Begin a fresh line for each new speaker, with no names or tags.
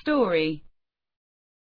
story.